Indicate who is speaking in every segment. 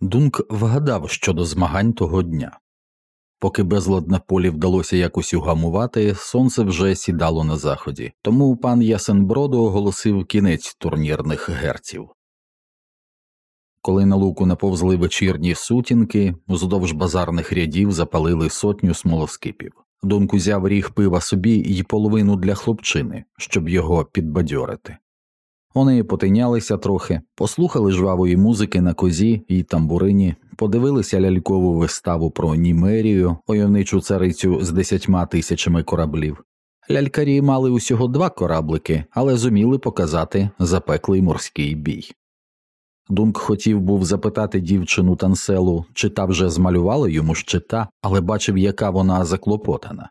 Speaker 1: Дунк вгадав щодо змагань того дня. Поки безлад на полі вдалося якось угамувати, сонце вже сідало на заході, тому пан Ясенброду оголосив кінець турнірних герців. Коли на луку наповзли вечірні сутінки, уздовж базарних рядів запалили сотню смолоскипів. Дунк узяв ріг пива собі і половину для хлопчини, щоб його підбадьорити. Вони потинялися трохи, послухали жвавої музики на козі і тамбурині, подивилися лялькову виставу про Німерію, войовничу царицю з десятьма тисячами кораблів. Лялькарі мали усього два кораблики, але зуміли показати запеклий морський бій. Дунк хотів був запитати дівчину танселу, чи та вже змалювала йому щита, але бачив, яка вона заклопотана.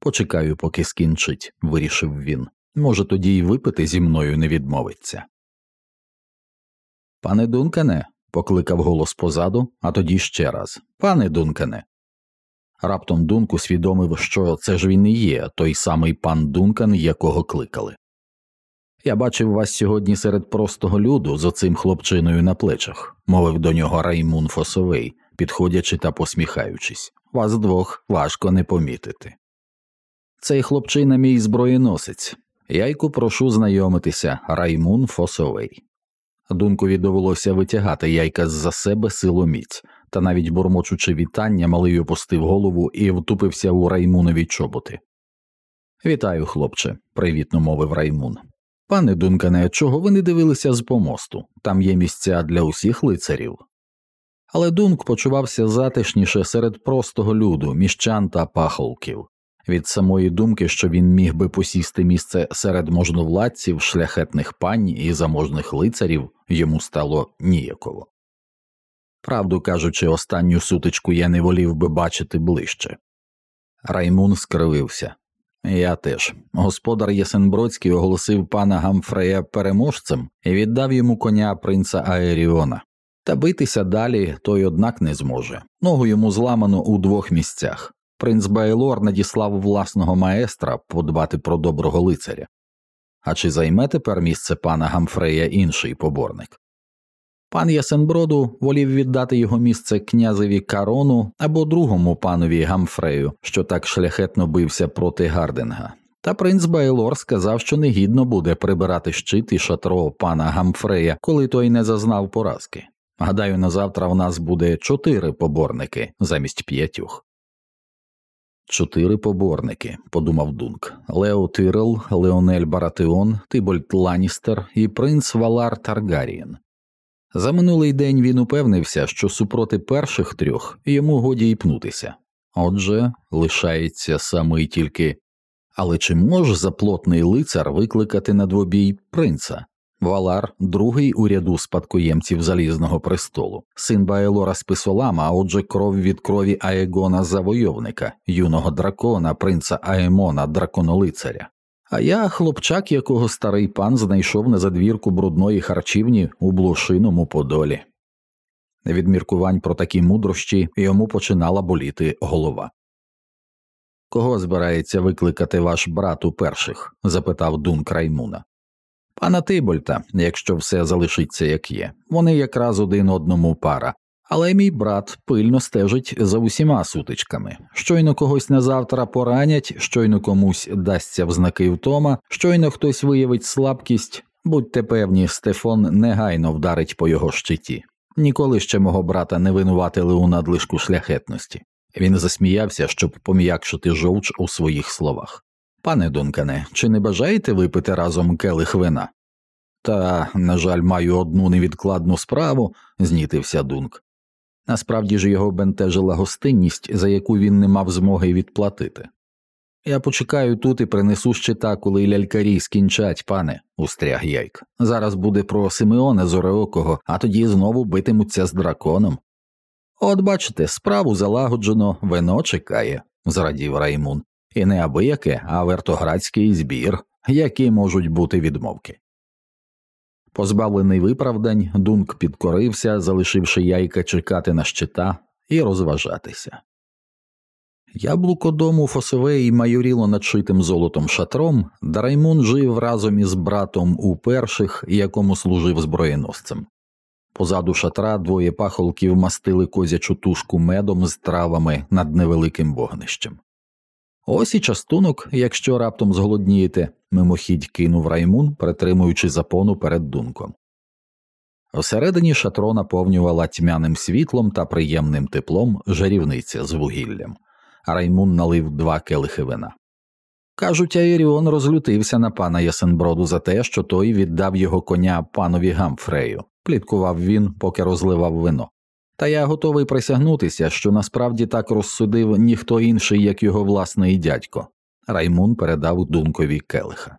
Speaker 1: Почекаю, поки скінчить, вирішив він. Може, тоді й випити зі мною не відмовиться. Пане Дункане, покликав голос позаду, а тоді ще раз Пане Дункане. Раптом Дунк усвідомив, що це ж він і є той самий пан Дункан, якого кликали. Я бачив вас сьогодні серед простого люду з оцим хлопчиною на плечах, мовив до нього Раймун Фосовий, підходячи та посміхаючись. Вас двох важко не помітити. Цей хлопчина мій зброєносець. Яйку прошу знайомитися, Раймун Фосовий. Дункові довелося витягати яйка з за себе силоміць, та навіть бурмочучи вітання, малий опустив голову і втупився у Раймунові чоботи. Вітаю, хлопче, привітно мовив Раймун. Пане Дункане, чого ви не дивилися з помосту? Там є місця для усіх лицарів. Але Дунк почувався затишніше серед простого люду, міщан та пахолків. Від самої думки, що він міг би посісти місце серед можновладців, шляхетних пань і заможних лицарів, йому стало ніяково. Правду кажучи, останню сутичку я не волів би бачити ближче. Раймун скривився. Я теж. Господар Єсенбродський оголосив пана Гамфрея переможцем і віддав йому коня принца Аеріона. Та битися далі той однак не зможе. Ногу йому зламано у двох місцях. Принц Байлор надіслав власного маестра подбати про доброго лицаря. А чи займе тепер місце пана Гамфрея інший поборник? Пан Ясенброду волів віддати його місце князеві Карону або другому панові Гамфрею, що так шляхетно бився проти Гардинга. Та принц Байлор сказав, що негідно буде прибирати щит і шатро пана Гамфрея, коли той не зазнав поразки. Гадаю, на завтра в нас буде чотири поборники замість п'ятьох. Чотири поборники, подумав Дунк Лео Тирел, Леонель Баратеон, Тибольд Ланістер і принц Валар Таргарієн. За минулий день він упевнився, що супроти перших трьох йому годі й пнутися. Отже, лишається самий тільки. Але чи може заплотний лицар викликати на двобій принца? Валар, другий у ряду спадкоємців залізного престолу, син Баелора Списолама, а отже, кров від крові Аегона Завойовника, юного дракона, принца Аемона, драконолицаря. А я хлопчак, якого старий пан знайшов на задвірку брудної харчівні у блошиному подолі. Від міркувань про такі мудрощі йому починала боліти голова. Кого збирається викликати ваш брат у перших? запитав Дун Краймуна. Пана Тибольта, якщо все залишиться як є, вони якраз один одному пара, але мій брат пильно стежить за усіма сутичками. Щойно когось на завтра поранять, щойно комусь дасться взнаки втома, щойно хтось виявить слабкість, будьте певні, Стефон негайно вдарить по його щиті. Ніколи ще мого брата не винуватили у надлишку шляхетності. Він засміявся, щоб пом'якшити жовч у своїх словах. Пане Дункане, чи не бажаєте випити разом келих вина? Та, на жаль, маю одну невідкладну справу, знітився Дунк. Насправді ж його бентежила гостинність, за яку він не мав змоги відплатити. Я почекаю тут і принесу щита, коли лялькарі скінчать, пане, устряг яйк. Зараз буде про Симеона Зореокого, а тоді знову битимуться з драконом. От бачите, справу залагоджено, вино чекає, зрадів Раймун, і не абияке, а вертоградський збір, які можуть бути відмовки. Позбавлений виправдань, Дунк підкорився, залишивши яйка чекати на щита і розважатися. Яблуко дому Фосовей майоріло над шитим золотом шатром, Дараймун жив разом із братом у перших, якому служив зброєносцем. Позаду шатра двоє пахолків мастили козячу тушку медом з травами над невеликим вогнищем. Ось і частунок, якщо раптом зголоднієте, мимохідь кинув раймун, притримуючи запону перед дунком. Всередині шатро наповнювала тьмяним світлом та приємним теплом жарівниця з вугіллям. Раймун налив два келихи вина. Кажуть, Аєріон розлютився на пана Ясенброду за те, що той віддав його коня панові Гамфрею, пліткував він, поки розливав вино. Та я готовий присягнутися, що насправді так розсудив ніхто інший, як його власний дядько. Раймун передав дункові келиха.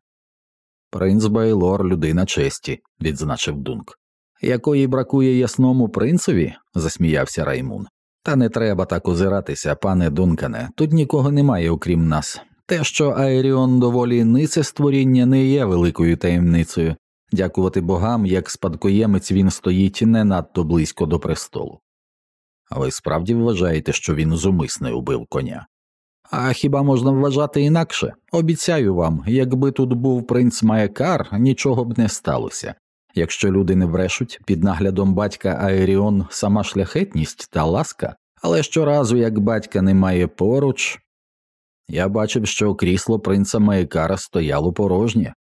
Speaker 1: Принц Байлор людина честі, відзначив Дунк. Якої бракує ясному принцеві? засміявся Раймун. Та не треба так озиратися, пане Дункане, тут нікого немає, окрім нас. Те, що Аеріон доволі нице створіння, не є великою таємницею. Дякувати богам, як спадкоємець він стоїть не надто близько до престолу. А ви справді вважаєте, що він зумисне убив коня? А хіба можна вважати інакше? Обіцяю вам, якби тут був принц Маякар, нічого б не сталося. Якщо люди не брешуть, під наглядом батька Аеріон сама шляхетність та ласка, але щоразу, як батька немає поруч, я бачив, що крісло принца Маякара стояло порожнє.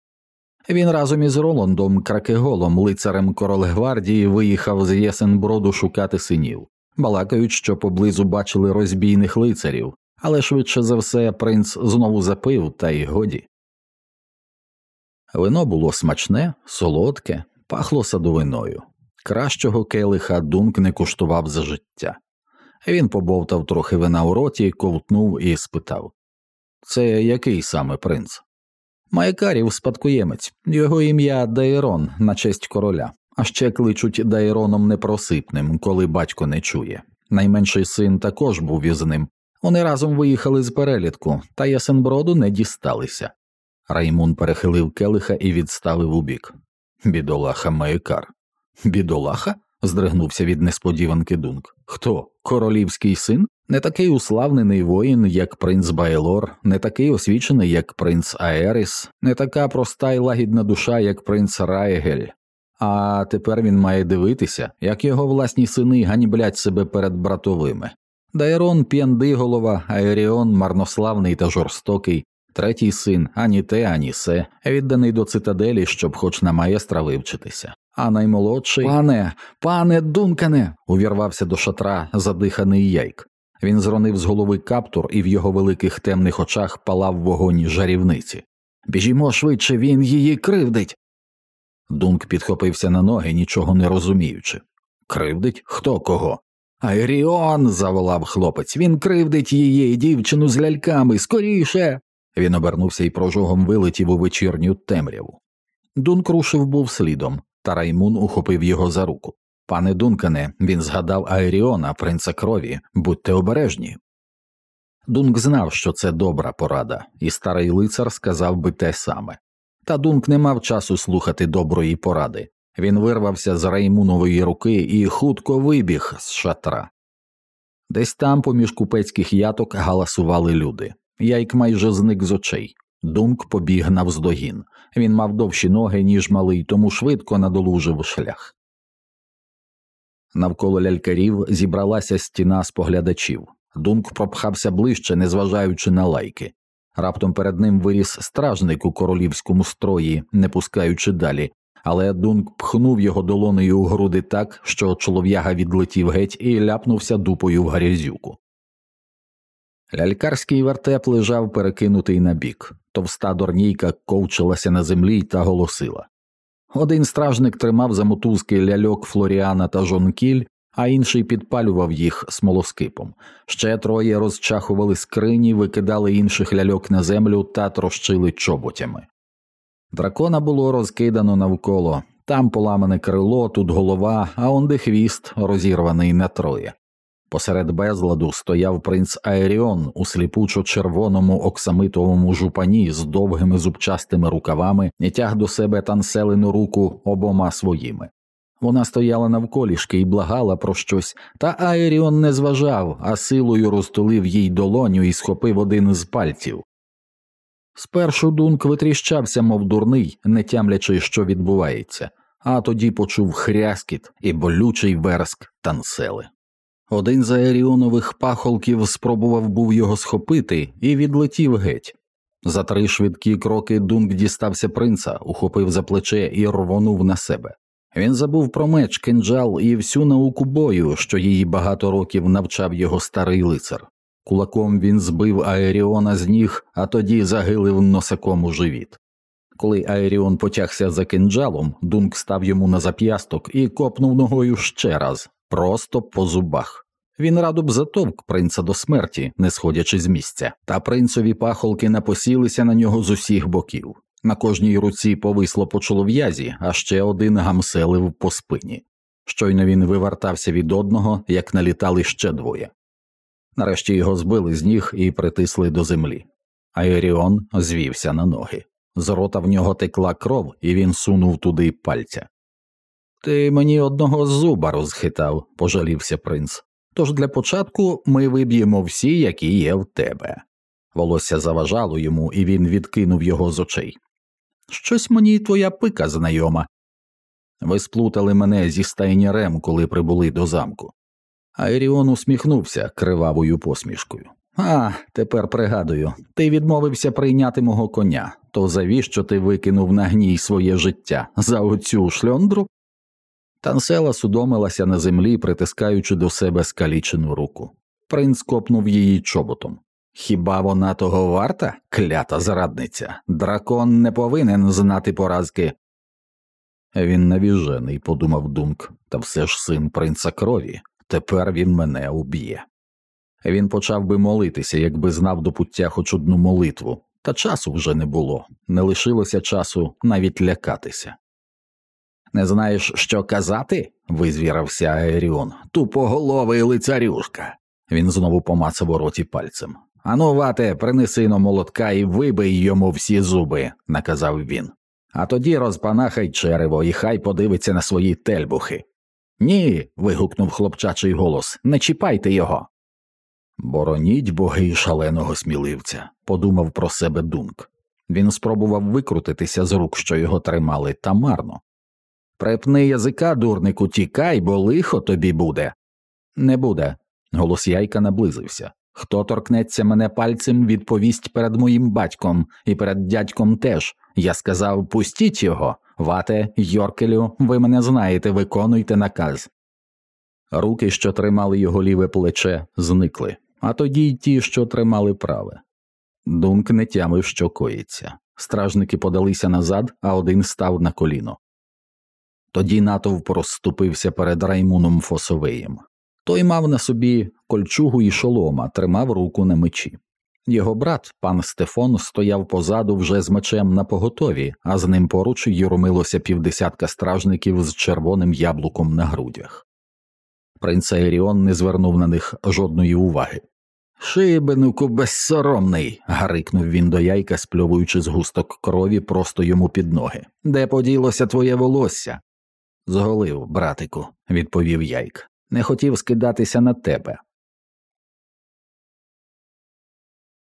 Speaker 1: Він разом із Роландом Кракеголом, лицарем королегвардії, виїхав з Єсенброду шукати синів. Балакають, що поблизу бачили розбійних лицарів, але швидше за все принц знову запив, та й годі. Вино було смачне, солодке, пахло садовиною. Кращого келиха Дунк не куштував за життя. Він побовтав трохи вина у роті, ковтнув і спитав Це який саме принц? Маякарів спадкоємець, його ім'я Дайрон на честь короля, а ще кличуть Дайроном непросипним, коли батько не чує. Найменший син також був із ним. Вони разом виїхали з перелітку, та Ясенброду не дісталися. Раймун перехилив келиха і відставив убік. Бідолаха Маякар. Бідолаха? здригнувся від несподіванки Дунк. Хто? Королівський син? Не такий уславнений воїн, як принц Байлор, не такий освічений, як принц Аеріс, не така проста й лагідна душа, як принц Раєгель. А тепер він має дивитися, як його власні сини ганьблять себе перед братовими. Дайрон п'яндиголова, Аеріон марнославний та жорстокий, третій син ані те, ані се, відданий до цитаделі, щоб хоч на маєстра вивчитися. А наймолодший пане, пане Дункане. увірвався до шатра задиханий яйк. Він зронив з голови каптур, і в його великих темних очах палав вогонь жарівниці. Біжімо швидше, він її кривдить. Дунк підхопився на ноги, нічого не розуміючи. Кривдить? Хто кого? Айріон. заволав хлопець. Він кривдить її, дівчину з ляльками, скоріше. Він обернувся і прожогом вилетів у вечірню темряву. Дунк рушив був слідом, та Раймун ухопив його за руку. Пане Дункане, він згадав Айріона, принца крові, будьте обережні. Дунк знав, що це добра порада, і старий лицар сказав би те саме. Та Дунк не мав часу слухати доброї поради. Він вирвався з Раймунової руки і хутко вибіг з шатра. Десь там, поміж купецьких яток, галасували люди. Яйк майже зник з очей. Дунк побіг навздогін. Він мав довші ноги, ніж малий, тому швидко надолужив шлях. Навколо лялькарів зібралася стіна споглядачів. Дунк пропхався ближче, незважаючи на лайки. Раптом перед ним виріс стражник у королівському строї, не пускаючи далі, але Дунк пхнув його долонею у груди так, що чолов'яга відлетів геть і ляпнувся дупою в гарязюку. Лялькарський вертеп лежав перекинутий на бік. Товста дорнійка ковчилася на землі та голосила. Один стражник тримав за мотузки ляльок Флоріана та Жонкіль, а інший підпалював їх смолоскипом. Ще троє розчахували скрині, викидали інших ляльок на землю та трощили чоботями. Дракона було розкидано навколо там поламане крило, тут голова, а онде хвіст розірваний на троє. Посеред безладу стояв принц Аеріон у сліпучо червоному оксамитовому жупані з довгими зубчастими рукавами і тяг до себе танселену руку обома своїми. Вона стояла навколішки і благала про щось, та Аеріон не зважав, а силою розтулив їй долоню і схопив один з пальців. Спершу Дунк витріщався, мов дурний, не тямлячи, що відбувається. а тоді почув хряскіт і болючий верск танцели. Один з аеріонових пахолків спробував був його схопити і відлетів геть. За три швидкі кроки Дунк дістався принца, ухопив за плече і рвонув на себе. Він забув про меч, кинджал і всю науку бою, що її багато років навчав його старий лицар. Кулаком він збив Аеріона з ніг, а тоді загилив носаком у живіт. Коли Аеріон потягся за кинджалом, Дунк став йому на зап'ясток і копнув ногою ще раз, просто по зубах. Він радо б затовк принца до смерті, не сходячи з місця, та принцові пахолки напосілися на нього з усіх боків. На кожній руці повисло по чолов'язі, а ще один гамселив по спині. Щойно він вивертався від одного, як налітали ще двоє. Нарешті його збили з ніг і притисли до землі. Аеріон звівся на ноги. З рота в нього текла кров, і він сунув туди пальця. Ти мені одного зуба розхитав, пожалівся принц. Тож для початку ми виб'ємо всі, які є в тебе. Волосся заважало йому, і він відкинув його з очей. Щось мені твоя пика знайома. Ви сплутали мене зі стайнярем, коли прибули до замку. Айріон усміхнувся кривавою посмішкою. А, тепер пригадую, ти відмовився прийняти мого коня, то завіщо ти викинув на гній своє життя за оцю шльондру? Тансела судомилася на землі, притискаючи до себе скалічену руку. Принц копнув її чоботом. Хіба вона того варта, клята зрадниця? Дракон не повинен знати поразки. Він навіжений, подумав Дунк, та все ж син принца крові. Тепер він мене уб'є. Він почав би молитися, якби знав до пуття хоч одну молитву, та часу вже не було, не лишилося часу навіть лякатися. Не знаєш, що казати? визвірався Аеріон. Тупоголовий лицарюшка. Він знову помацав у роті пальцем. Ану, вате, принеси но молотка і вибий йому всі зуби, наказав він. А тоді розпанахай черево і хай подивиться на свої тельбухи. Ні. вигукнув хлопчачий голос, не чіпайте його. Бороніть боги шаленого сміливця, подумав про себе Дунк. Він спробував викрутитися з рук, що його тримали, та марно. Препни язика, дурнику, тікай, бо лихо тобі буде. Не буде. Голос яйка наблизився. Хто торкнеться мене пальцем, відповість перед моїм батьком і перед дядьком теж. Я сказав пустіть його. Вате, Йоркелю, ви мене знаєте, виконуйте наказ. Руки, що тримали його ліве плече, зникли, а тоді й ті, що тримали праве. Дунк не тямив, що коїться. Стражники подалися назад, а один став на коліно. Тоді натовп розступився перед Раймуном Фосовеєм. Той мав на собі кольчугу і шолома, тримав руку на мечі. Його брат, пан Стефон, стояв позаду вже з мечем на поготові, а з ним поруч юрмилося півдесятка стражників з червоним яблуком на грудях. Принц Аеріон не звернув на них жодної уваги. Шибенику безсоромний. гарикнув він до яйка, спльовуючи з густок крові просто йому під ноги. Де поділося твоє волосся? Зголив, братику, відповів яйк. Не хотів скидатися на тебе.